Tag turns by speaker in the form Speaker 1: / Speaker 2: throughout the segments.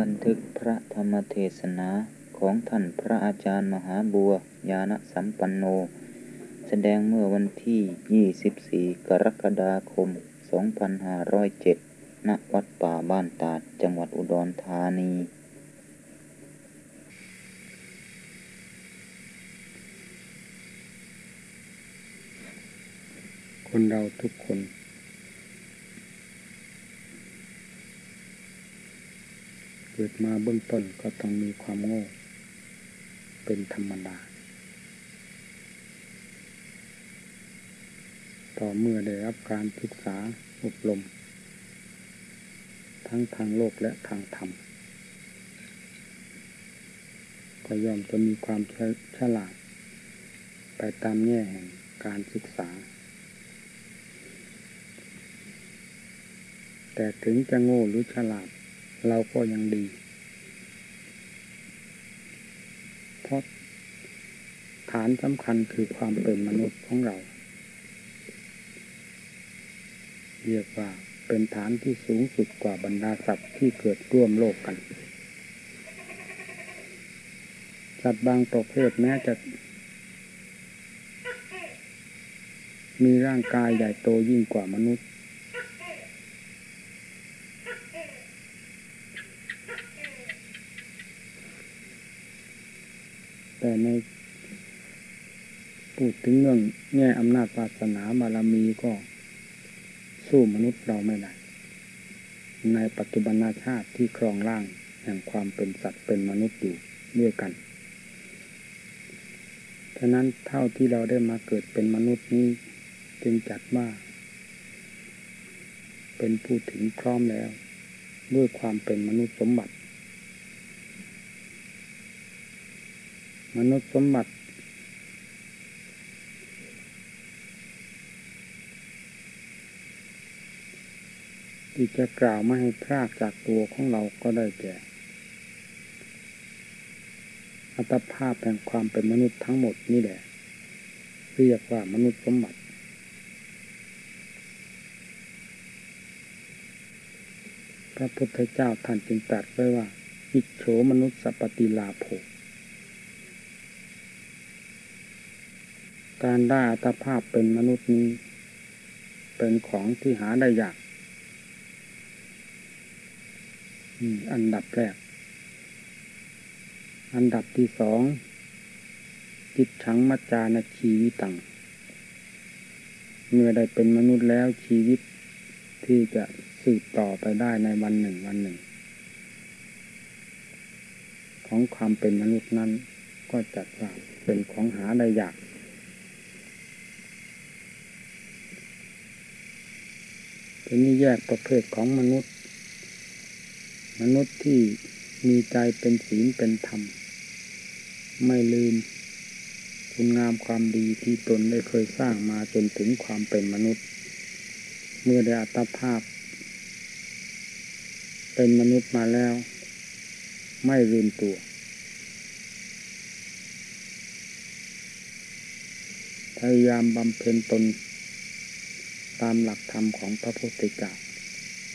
Speaker 1: บันทึกพระธรรมเทศนาของท่านพระอาจารย์มหาบัวยาณสัมปันโน แสดงเมื่อวันที่ 24 กรกฎาคม 2507 ณ วัดป่าบ้านตาด จังหวัดอุดรธานี
Speaker 2: คนเราทุกคน กิดมาเบื้องต้นก็ต้องมีความโง่ เป็นธรรมดา ต่อเมื่อได้รับการศึกษาอบรม ทั้งทางโลกและทางธรรม ก็ย่อมจะมีความฉลาด ไปตามแง่แห่งการศึกษา แต่ถึงจะโง่หรือฉลาด เราก็ยังดี เพราะฐานสำคัญคือความเป็นมนุษย์ของเรา เรียกว่าเป็นฐานที่สูงสุดกว่าบรรดาสัตว์ที่เกิดร่วมโลกกัน สัตว์บางประเภทแม้จะ มีร่างกายใหญ่โตยิ่งกว่ามนุษย์ แต่ในพูดถึงเรื่องแง่อำนาจ ศาสนาบารมีก็สู้มนุษย์เราไม่ได้ในปัจจุบันชาติที่ครองร่างแห่งความเป็นสัตว์เป็นมนุษย์อยู่ด้วยกัน ฉะนั้นเท่าที่เราได้มาเกิดเป็นมนุษย์นี้จึงจัดว่า เป็นผู้ถึงพร้อมแล้ว ด้วยความเป็นมนุษย์สมบัติ มนุษย์สมบัติ ที่จะกล่าวไม่ให้พรากจากตัวของเราก็ได้แก่ อัตภาพแห่งความเป็นมนุษย์ทั้งหมดนี่แหละ เรียกว่ามนุษย์สมบัติ พระพุทธเจ้าท่านจึงตรัสไว้ว่า อิจโฉมนุษย์สปฏิลาโภการได้อัตภาพเป็นมนุษย์นี้ เป็นของที่หาได้ยาก อันดับแรก อันดับที่สอง จิตชังมัจจานาชีวิตัง เมื่อได้เป็นมนุษย์แล้วชีวิตที่จะสืบต่อไปได้ในวันหนึ่งวันหนึ่ง ของความเป็นมนุษย์นั้น ก็จัดว่าเป็นของหาได้ยากทีนี้แยกประเภทของมนุษย์ มนุษย์ที่มีใจเป็นศีลเป็นธรรม ไม่ลืม คุณงามความดีที่ตนได้เคยสร้างมาจนถึงความเป็นมนุษย์ เมื่อได้อัตภาพ เป็นมนุษย์มาแล้ว ไม่ลืมตัว พยายามบำเพ็ญตนตามหลักธรรมของพระพุทธเจ้า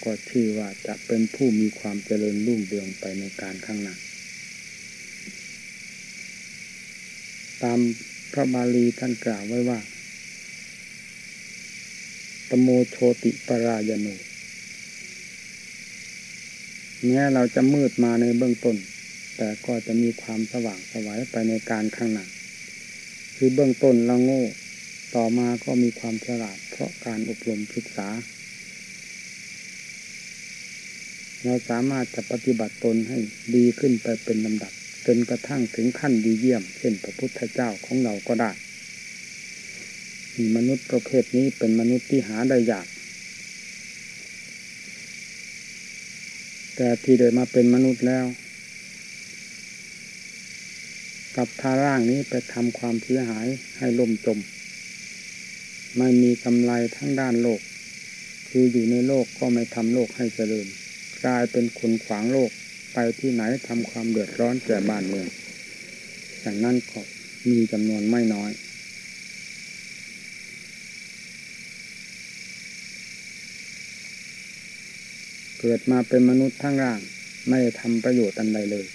Speaker 2: ก็ชื่อว่าจะเป็นผู้มีความเจริญรุ่งเรืองไปในการข้างหน้าตามพระบาลีท่านกล่าวไว้ว่า ตโมโชติปรายโนแม้เราจะมืดมาในเบื้องต้น แต่ก็จะมีความสว่างสวัยไปในการข้างหน้าคือเบื้องต้นเราโง่ ต่อมาก็มีความฉลาดเพราะการอบรมศึกษา เราสามารถจะปฏิบัติตนให้ดีขึ้นไปเป็นลำดับ จนกระทั่งถึงขั้นดีเยี่ยม เช่นพระพุทธเจ้าของเราก็ได้มีมนุษย์ประเภทนี้เป็นมนุษย์ที่หาได้ยาก แต่ที่ได้มาเป็นมนุษย์แล้ว กับทาร่างนี้ไปทำความเสียหายให้ล่มจม ไม่มีกำไรทั้งด้านโลก คืออยู่ในโลกก็ไม่ทำโลกให้เจริญ กลายเป็นคนขวางโลกไปที่ไหนทำความเดือดร้อนแก่บ้านเมืองอย่างนั้นก็มีจำนวนไม่น้อย เกิดมาเป็นมนุษย์ทั้งร่างไม่ได้ทำประโยชน์อันใดเลย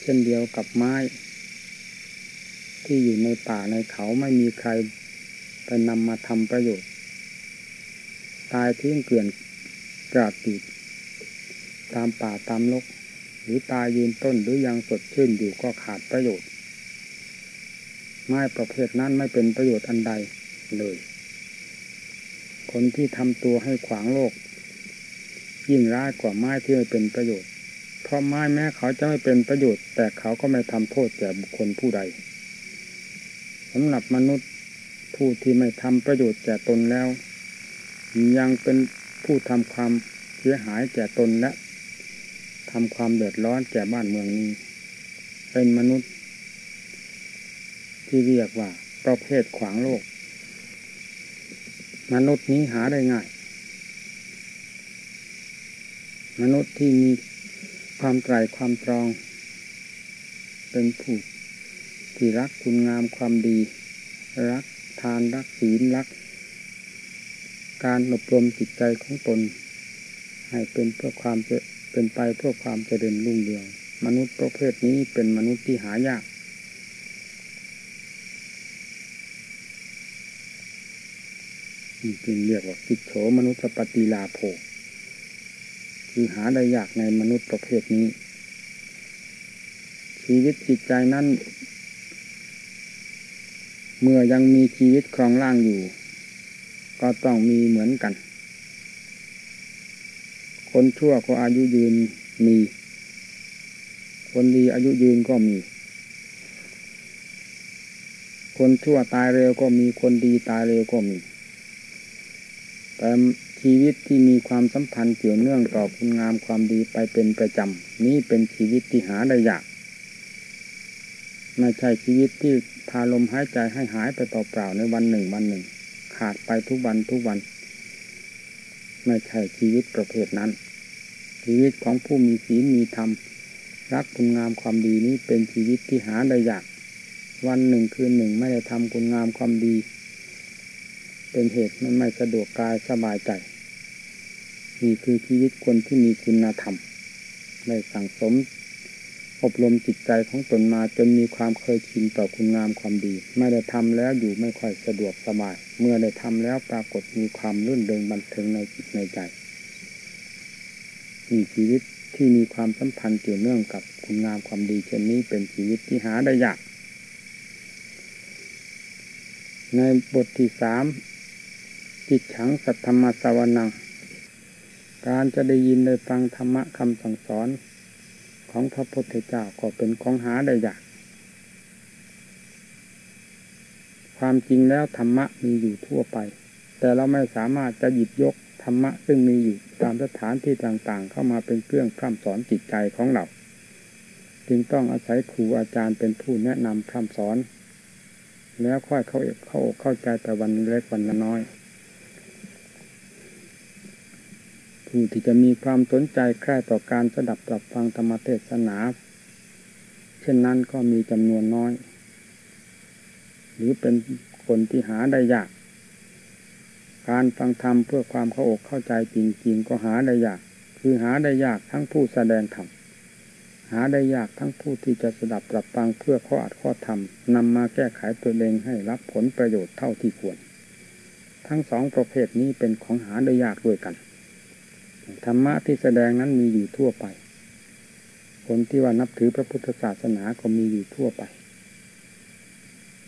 Speaker 2: เช่นเดียวกับไม้ ที่อยู่ในป่าในเขาไม่มีใครไปนำมาทำประโยชน์ ตายทิ้งเกลื่อนกราดอยู่ ตามป่าตามลก หรือตายยืนต้นหรือยังสดชื่นอยู่ก็ขาดประโยชน์ ไม้ประเภทนั้นไม่เป็นประโยชน์อันใดเลย คนที่ทำตัวให้ขวางโลก ยิ่งร้ายกว่าไม้ที่ไม่เป็นประโยชน์ เพราะไม้แม้เขาจะไม่เป็นประโยชน์ แต่เขาก็ไม่ทำโทษแก่บุคคลผู้ใดสำหรับมนุษย์ผู้ที่ไม่ทำประโยชน์แก่ตนแล้ว ยังเป็นผู้ทำความเสียหายแก่ตนและ ทำความเดือดร้อนแก่บ้านเมืองนี้ เป็นมนุษย์ ที่เรียกว่า ประเภทขวางโลก มนุษย์นี้หาได้ง่าย มนุษย์ที่มีความไตรความตรอง เป็นผู้ที่รักคุณงามความดี รักทานรักศีลรัก การอบรมจิตใจของตน ให้เป็นเพื่อความเจ เป็นไปเพื่อความเจริญรุ่งเรือง มนุษย์ประเภทนี้เป็นมนุษย์ที่หายาก จึงเรียกว่ากิจโฉมนุษย์ปฏิลาโภคือหาได้ยากในมนุษย์ประเภทนี้ ชีวิตจิตใจนั้น เมื่อยังมีชีวิตครองร่างอยู่ ก็ต้องมีเหมือนกัน คนชั่วก็อายุยืนมี คนดีอายุยืนก็มี คนชั่วตายเร็วก็มีคนดีตายเร็วก็มี แต่ชีวิตที่มีความสัมพันธ์เกี่ยวเนื่องต่อคุณงามความดีไปเป็นประจำนี้เป็นชีวิตที่หาได้ยากไม่ใช่ชีวิตที่พาลมหายใจให้หายไปต่อเปล่าในวันหนึ่งวันหนึ่ง ขาดไปทุกวันทุกวัน ไม่ใช่ชีวิตประเภทนั้น ชีวิตของผู้มีศีลมีธรรม รักคุณงามความดีนี้เป็นชีวิตที่หาได้ยาก วันหนึ่งคืนหนึ่งไม่ได้ทำคุณงามความดี เป็นเหตุมันไม่สะดวกกายสบายใจนี่คือชีวิตคนที่มีคุณธรรมได้สั่งสม อบรมจิตใจของตนมาจนมีความเคยชินต่อคุณงามความดี ไม่ได้ทำแล้วอยู่ไม่ค่อยสะดวกสบาย เมื่อได้ทำแล้วปรากฏมีความรื่นเริงบันเทิงในจิตในใจนี่ชีวิตที่มีความสัมพันธ์เกี่ยวเนื่องกับคุณงามความดีเช่นนี้เป็นชีวิตที่หาได้ยาก ในบทที่สามจิตฉังสัทธรรมสวนัง การจะได้ยินได้ฟังธรรมะคำสั่งสอน ของพระพุทธเจ้าก็เป็นของหาได้ยาก ความจริงแล้วธรรมะมีอยู่ทั่วไป แต่เราไม่สามารถจะหยิบยกธรรมะซึ่งมีอยู่ตามสถานที่ต่างๆ เข้ามาเป็นเครื่องพร่ำสอนจิตใจของเรา จึงต้องอาศัยครูอาจารย์เป็นผู้แนะนำพร่ำสอน แล้วค่อยเข้าเข้าเข้าใจแต่วันเล็กวันละน้อย ผู้ที่จะมีความสนใจแค่ต่อการสดับปรับฟังธรรมเทศนา เช่นนั้นก็มีจำนวนน้อย หรือเป็นคนที่หาได้ยาก การฟังธรรมเพื่อความเข้าอกเข้าใจจริงๆ ก็หาได้ยาก คือหาได้ยากทั้งผู้แสดงธรรมหาได้ยากทั้งผู้ที่จะสดับปรับฟังเพื่อข้ออัดข้อธรรมนำมาแก้ไขตัวเองให้รับผลประโยชน์เท่าที่ควร ทั้งสองประเภทนี้เป็นของหาได้ยากด้วยกัน ธรรมะที่แสดงนั้นมีอยู่ทั่วไป คนที่ว่านับถือพระพุทธศาสนาก็มีอยู่ทั่วไป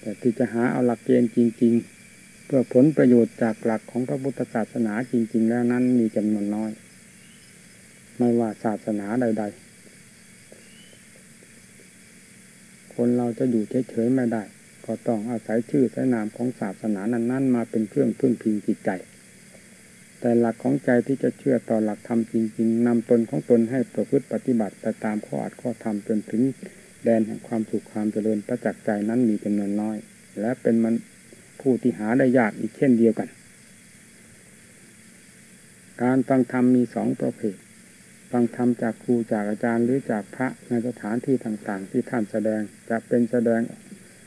Speaker 2: แต่ที่จะหาเอาหลักเกณฑ์จริง ๆ เพื่อผลประโยชน์จากหลักของพระพุทธศาสนาจริง ๆ แล้วนั้นมีจำนวนน้อย ไม่ว่าศาสนาใด ๆ คนเราจะอยู่เฉยๆไม่ได้ ก็ต้องอาศัยชื่อสายนามของศาสนานั้น ๆ มาเป็นเครื่องพึ่งพิงจิตใจ แต่หลักของใจที่จะเชื่อต่อหลักธรรมจริง ๆนำตนของตนให้ประพฤติปฏิบัติไปตามข้ออัดข้อธรรมจนถึงแดนแห่งความสุขความเจริญประจักษ์ใจนั้นมีจำนวนน้อย และเป็นมันผู้ที่หาได้ยากอีกเช่นเดียวกัน การฟังธรรมมีสองประเภท ฟังธรรมจากครูจากอาจารย์หรือจากพระในสถานที่ต่างๆ ที่ท่านแสดงจะเป็นแสดง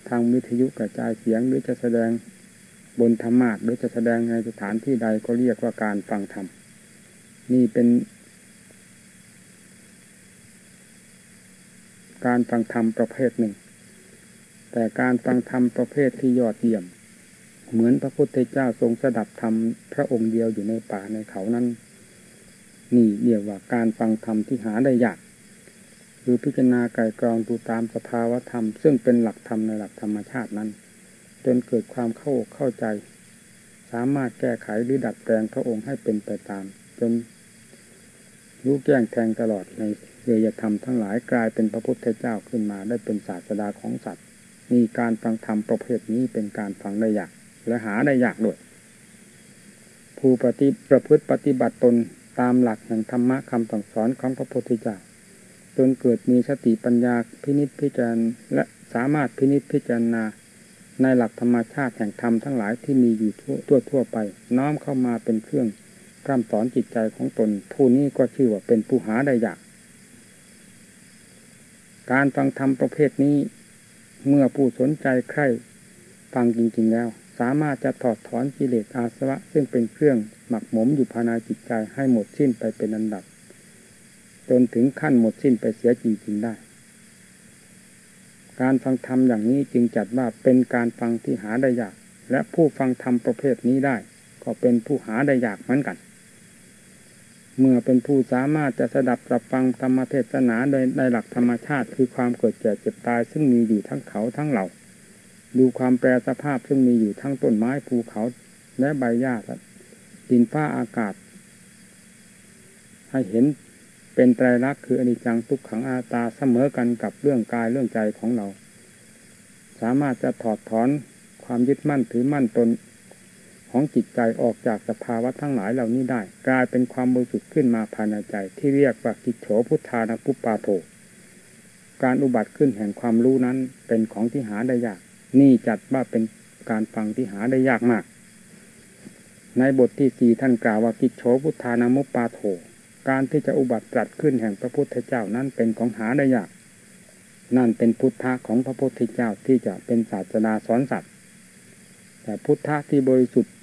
Speaker 2: ทางวิทยุกระจายเสียงหรือจะแสดง บนธรรมาทหรือจะแสดงในสถานที่ใดก็เรียกว่าการฟังธรรม นี่เป็นการฟังธรรมประเภทหนึ่ง แต่การฟังธรรมประเภทที่ยอดเยี่ยม เหมือนพระพุทธเจ้าทรงสดับธรรมพระองค์เดียวอยู่ในป่าในเขานั้น นี่เรียกว่าการฟังธรรมที่หาได้ยากคือพิจารณาไกลกรองดูตามสภาวธรรม ซึ่งเป็นหลักธรรมในหลักธรรมชาตินั้น จนเกิดความเข้าเข้าใจ สามารถแก้ไขหรือดัดแปลงพระองค์ให้เป็นไปตาม จนรู้แจ้งแทงตลอดในเรียธรรมทั้งหลายกลายเป็นพระพุทธเจ้าขึ้นมา ได้เป็นศาสดาของสัตว์ มีการฟังธรรมประเภทนี้เป็นการฟังได้ยากและหาได้ยากด้วยผู้ปฏิประพฤติปฏิบัติตนตามหลักแห่งธรรมะคำสั่งสอนของพระพุทธเจ้าจนเกิดมีสติปัญญาพินิจพิจารณาและสามารถพินิจพิจารณา ในหลักธรรมชาติแห่งธรรมทั้งหลายที่มีอยู่ทั่วทั่วไป น้อมเข้ามาเป็นเครื่องกำสอนจิตใจของตน ผู้นี้ก็ชื่อว่าเป็นผู้หาได้ยาก การฟังธรรมประเภทนี้ เมื่อผู้สนใจใคร่ฟังจริง ๆ แล้ว สามารถจะถอดถอนกิเลสอาสวะ ซึ่งเป็นเครื่องหมักหมมอยู่ภายในจิตใจให้หมดสิ้นไปเป็นอันดับ จนถึงขั้นหมดสิ้นไปเสียจริงๆได้ การฟังธรรมอย่างนี้จึงจัดว่าเป็นการฟังที่หาได้ยาก และผู้ฟังธรรมประเภทนี้ได้ ก็เป็นผู้หาได้ยากเหมือนกัน เมื่อเป็นผู้สามารถจะสดับรับฟังธรรมเทศนาโดยในหลักธรรมชาติคือความเกิดแก่เจ็บตายซึ่งมีอยู่ทั้งเขาทั้งเหล่า ดูความแปรสภาพซึ่งมีอยู่ทั้งต้นไม้ภูเขาและใบหญ้าดินฟ้าอากาศ ให้เห็น เป็นไตรลักษณ์คืออนิจจังทุกขังอาตาเสมอกันกับเรื่องกายเรื่องใจของเรา สามารถจะถอดถอนความยึดมั่นถือมั่นตนของจิตใจออกจากสภาวะทั้งหลายเหล่านี้ได้ กลายเป็นความบริสุทธิ์ขึ้นมาภายในใจ ที่เรียกว่ากิจโฉพุทธานปุปปาโทการอุบัติขึ้นแห่งความรู้นั้นเป็นของที่หาได้ยาก นี่จัดว่าเป็นการฟังที่หาได้ยากมาก ในบทที่สี่ท่านกล่าวว่ากิจโฉพุทธานามุปปาโท การที่จะอุบัติตรัสขึ้นแห่งพระพุทธเจ้านั้นเป็นของหาได้ยาก นั่นเป็นพุทธะของพระพุทธเจ้าที่จะเป็นศาสนาสอนสัตว์ แต่พุทธะที่บริสุทธิ์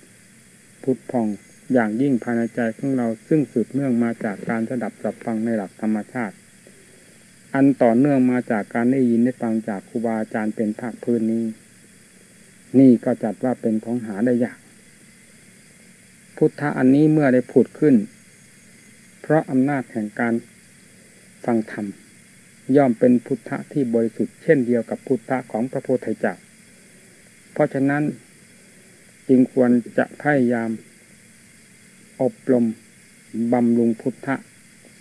Speaker 2: พุทธพองอย่างยิ่งภายในใจของเราซึ่งสืบเนื่องมาจากการสดับสับฟังในหลักธรรมชาติ อันต่อเนื่องมาจากการได้ยินได้ฟังจากครูบาอาจารย์เป็นภาคพื้นนี้ นี่ก็จัดว่าเป็นของหาได้ยาก พุทธะอันนี้เมื่อได้ผุดขึ้น เพราะอำนาจแห่งการฟังธรรมย่อมเป็นพุทธะที่บริสุทธิ์เช่นเดียวกับพุทธะของพระโพธิเจ้าเพราะฉะนั้นจึงควรจะพยายาม อบรมบำรุงพุทธะ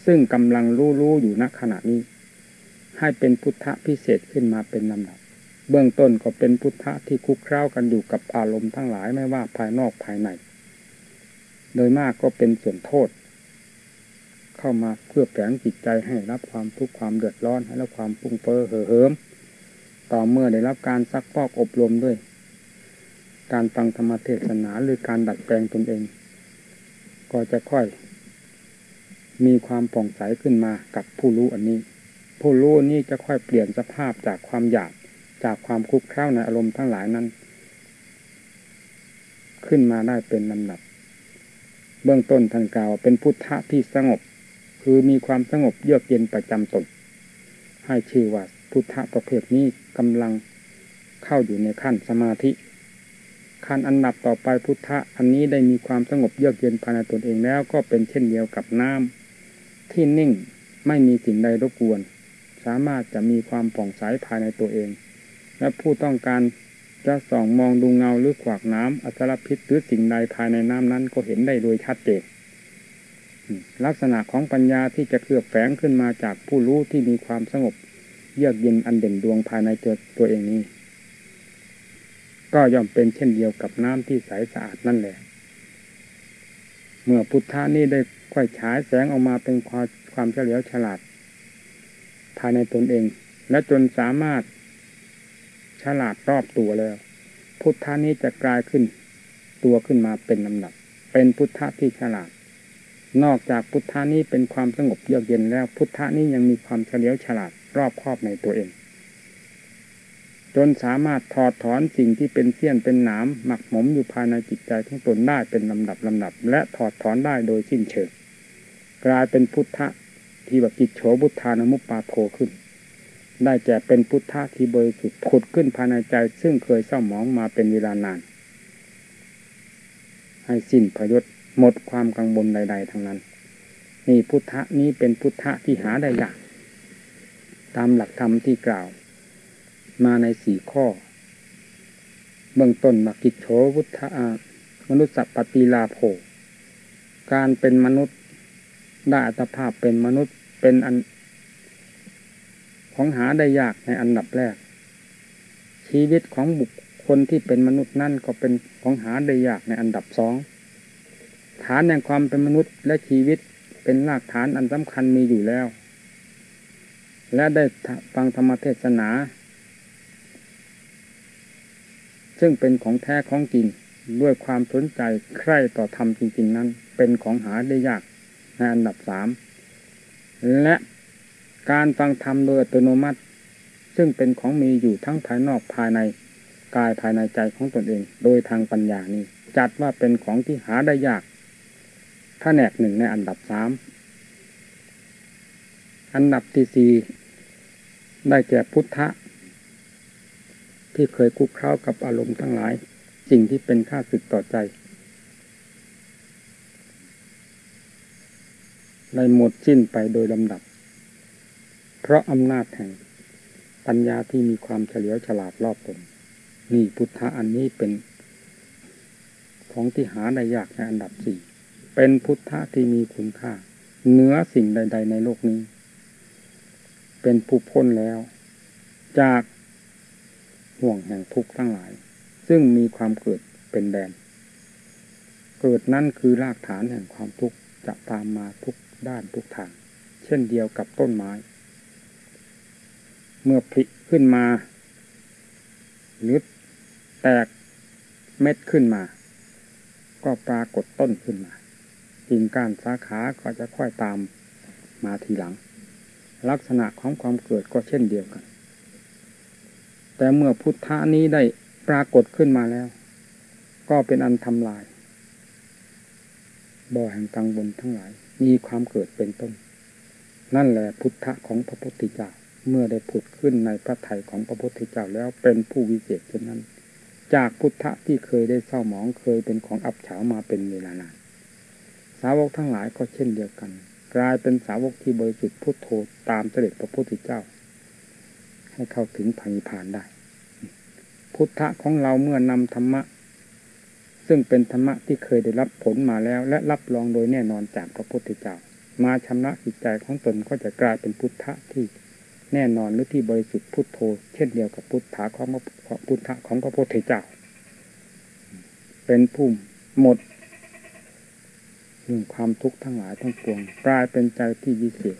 Speaker 2: ซึ่งกำลังรู้รู้อยู่ณขณะนี้ ให้เป็นพุทธะพิเศษขึ้นมาเป็นลำดับ เบื้องต้นก็เป็นพุทธะที่คุกคร้าวกันอยู่กับอารมณ์ทั้งหลายไม่ว่าภายนอกภายใน โดยมากก็เป็นส่วนโทษ เข้ามาเพื่อแฝงจิตใจให้รับความทุกข์ความเดือดร้อนให้รับความปุ้งเฟ้อเห่อเหิม ต่อเมื่อได้รับการซักพอกอบรมด้วย การฟังธรรมเทศนาหรือการดัดแปลงตนเอง ก็จะค่อย มีความผ่องใสขึ้นมากับผู้รู้อันนี้ ผู้รู้นี้จะค่อยเปลี่ยนสภาพจากความอยากจากความคุกคล้าในอารมณ์ทั้งหลายนั้น ขึ้นมาได้เป็นลำดับเบื้องต้นทานกล่าวเป็นพุทธะที่สงบ คือมีความสงบเยือกเย็นประจำตน ให้ชื่อว่าพุทธะประเภทนี้กำลังเข้าอยู่ในขั้นสมาธิ ขั้นอันดับต่อไปพุทธะอันนี้ได้มีความสงบเยือกเย็นภายในตนเองแล้วก็เป็นเช่นเดียวกับน้ำที่นิ่งไม่มีสิ่งใดรบกวน สามารถจะมีความผ่องใสภายในตัวเอง และผู้ต้องการจะส่องมองดูเงาหรือขวากน้ำอัตรพิษหรือสิ่งใดภายในน้ำนั้นก็เห็นได้โดยชัดเจน ลักษณะของปัญญาที่จะเคลือบแฝงขึ้นมาจากผู้รู้ที่มีความสงบ เยือกเย็นอันเด่นดวงภายในตัวตัวเองนี้ ก็ย่อมเป็นเช่นเดียวกับน้ำที่ใสสะอาดนั่นแหละ เมื่อพุทธานี่ได้ค่อยฉายแสงออกมาเป็นความความเฉลียวฉลาด ภายในตนเอง และจนสามารถฉลาดรอบตัวแล้ว พุทธานี้จะกลายขึ้น ตัวขึ้นมาเป็นลำดับ เป็นพุทธะที่ฉลาด นอกจากพุทธานี้เป็นความสงบเยือกเย็นแล้ว พุทธานี้ยังมีความเฉลียวฉลาดรอบครอบในตัวเอง จนสามารถถอดถอนสิ่งที่เป็นเสี้ยนเป็นหนามหมักหมมอยู่ภายในจิตใจของตนได้เป็นลำดับลำดับ และถอดถอนได้โดยสิ้นเชิงกลายเป็นพุทธะที่ว่ากิจโฉบุทธานมุปปาโทขึ้น ได้แก่เป็นพุทธะที่บริสุทธิ์ผุดขึ้นภายในใจ ซึ่งเคยเศร้าหมองมาเป็นเวลานาน ให้สิ้นพยศ หมดความกังวลใด ๆ ทั้งนั้น นี่พุทธะนี้เป็นพุทธะที่หาได้ยากตามหลักธรรมที่กล่าว มาในสี่ข้อ เบื้องต้นมากิจโฉวุฒามนุษย์สัพปฏิลาโภการเป็นมนุษย์ได้อัตภาพเป็นมนุษย์เป็นอัน ของหาได้ยากในอันดับแรก ชีวิตของบุคคลที่เป็นมนุษย์นั่นก็เป็นของหาได้ยากในอันดับสอง ฐานแห่งความเป็นมนุษย์และชีวิตเป็นรากฐานอันสำคัญมีอยู่แล้ว และได้ฟังธรรมเทศนา ซึ่งเป็นของแท้ของจริงด้วยความสนใจใคร่ต่อธรรมจริง ๆ นั้น เป็นของหาได้ยากในอันดับสามและการฟังธรรมโดยอัตโนมัติ ซึ่งเป็นของมีอยู่ทั้งภายนอกภายในกายภายในใจของตนเอง โดยทางปัญญานี้ จัดว่าเป็นของที่หาได้ยาก ถ้าแนกหนึ่งในอันดับสาม อันดับที่สี่ได้แก่พุทธะ ที่เคยคุกเข้ากับอารมณ์ทั้งหลาย สิ่งที่เป็นค่าศึกต่อใจ ได้หมดสิ้นไปโดยลำดับ เพราะอำนาจแห่งปัญญาที่มีความเฉลียวฉลาดรอบตนนี่พุทธะอันนี้เป็นของที่หาได้ยากในอันดับสี่ เป็นพุทธะที่มีคุณค่าเหนือสิ่งใด ๆ ในโลกนี้ เป็นผู้พ้นแล้ว จากห่วงแห่งทุกข์ทั้งหลาย ซึ่งมีความเกิดเป็นแดน เกิดนั่นคือรากฐานแห่งความทุกข์จะตามมาทุกด้านทุกทาง เช่นเดียวกับต้นไม้ เมื่อผลิขึ้นมาหรือแตกเม็ดขึ้นมา ก็ปรากฏต้นขึ้นมา กิ่งก้านสาขาก็จะค่อยตามมาทีหลัง ลักษณะของความเกิดก็เช่นเดียวกัน แต่เมื่อพุทธานี้ได้ปรากฏขึ้นมาแล้ว ก็เป็นอันทำลาย บ่อแห่งตังบนทั้งหลาย มีความเกิดเป็นต้น นั่นแหละพุทธะของพระพุทธเจ้าเมื่อได้ผุดขึ้นในพระไถ่ของพระพุทธเจ้าแล้วเป็นผู้วิเศษเช่นนั้น จากพุทธะที่เคยได้เศร้าหมองเคยเป็นของอับเฉามาเป็นเวลานาน สาวกทั้งหลายก็เช่นเดียวกัน กลายเป็นสาวกที่บริสุทธิ์พุทโธตามเสด็จพระพุทธเจ้า ให้เข้าถึงพันิพานได้ พุทธะของเราเมื่อนำธรรมะ ซึ่งเป็นธรรมะที่เคยได้รับผลมาแล้ว และรับรองโดยแน่นอนจากพระพุทธเจ้า มาชำระจิตใจของตนก็จะกลายเป็นพุทธะที่แน่นอนหรือที่บริสุทธิ์พุทโธเช่นเดียวกับพุทธะของพุทธะของพระพุทธเจ้า เป็นผู้หมด เรื่งความทุกข์ทั้งหลายทั้งปวงกลายเป็นใจที่วิเศษ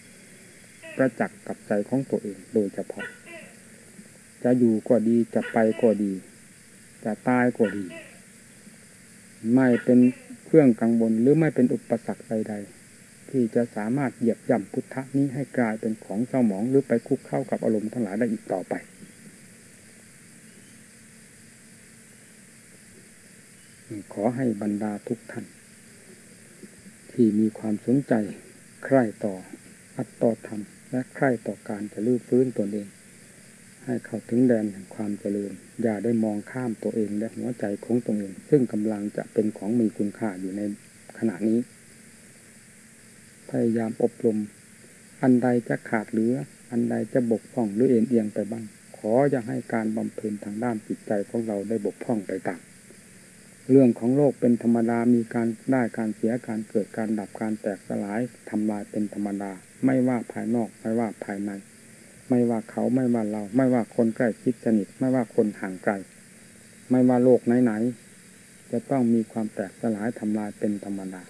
Speaker 2: ประจักษ์กับใจของตัวเองโดยเฉพาะ จะอยู่ก็ดีจะไปก็ดี จะตายก็ดี ไม่เป็นเครื่องกังวลหรือไม่เป็นอุปสรรคใดๆที่จะสามารถเหยียบย่ำพุทธะนี้ให้กลายเป็นของเศร้าหมองหรือไปคุกเข้ากับอารมณ์ทั้งหลายได้อีกต่อไปขอให้บรรดาทุกท่าน ที่มีความสนใจใคร่ต่ออัตต่อธรรม และใคร่ต่อการจะลื้อฟื้นตนเอง ให้เข้าถึงแดนแห่งความเจริญ อย่าได้มองข้ามตัวเองและหัวใจของตัวเอง ซึ่งกำลังจะเป็นของมีคุณค่าอยู่ในขณะนี้ พยายามอบรม อันใดจะขาดเหลือ อันใดจะบกพร่องหรือเอ็นเอียงไปบ้าง ขออย่าให้การบำเพ็ญทางด้านจิตใจของเราได้บกพร่องไปตาม เรื่องของโลกเป็นธรรมดา มีการได้การเสียการเกิดการดับการแตกสลายทำลายเป็นธรรมดา ไม่ว่าภายนอก ไม่ว่าภายใน ไม่ว่าเขาไม่ว่าเรา ไม่ว่าคนใกล้ชิดสนิทไม่ว่าคนห่างไกล ไม่ว่าโลกไหนๆจะต้องมีความแตกสลายทำลายเป็นธรรมดา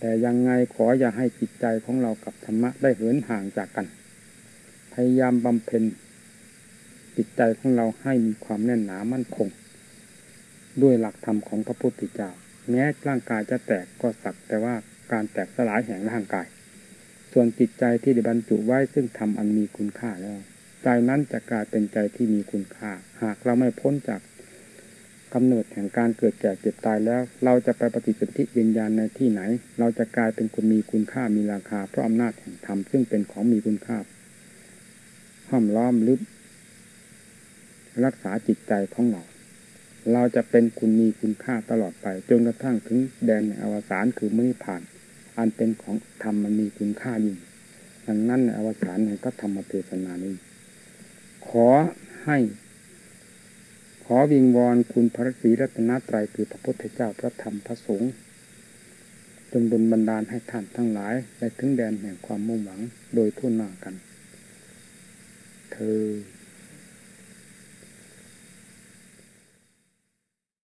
Speaker 2: แต่ยังไงขออย่าให้จิตใจของเรากับธรรมะได้เหินห่างจากกัน พยายามบำเพ็ญจิตใจของเราให้มีความแน่นหนามั่นคง ด้วยหลักธรรมของพระพุทธเจ้าแม้ร่างกายจะแตกก็สักแต่ว่าการแตกสลายแห่งร่างกาย ส่วนจิตใจที่ได้บรรจุไว้ซึ่งทำอันมีคุณค่าแล้ว ใจนั้นจะกลายเป็นใจที่มีคุณค่า หากเราไม่พ้นจากกำเนิดแห่งการเกิดแก่เจ็บตายแล้ว เราจะไปปฏิสนธิวิญญาณในที่ไหน เราจะกลายเป็นคนมีคุณค่ามีราคาเพราะอำนาจแห่งธรรมซึ่งเป็นของมีคุณค่าห้อมล้อมหรือรักษาจิตใจของเรา เราจะเป็นคุณมีคุณค่าตลอดไป จนกระทั่งถึงแดนในอวสานคือไม่ผ่าน อันเป็นของธรรมมันมีคุณค่ายิ่งดังนั้นในอวสานในก็ธรรมเทศนานี้ ขอให้ ขอวิงวอนคุณพระศรีรัตนตรัยคือพระพุทธเจ้าพระธรรมพระสงฆ์จงดลบันดาลให้ท่านทั้งหลายได้ถึงแดนแห่งความมุ่งหวังโดยทั่วหน้ากัน เธอ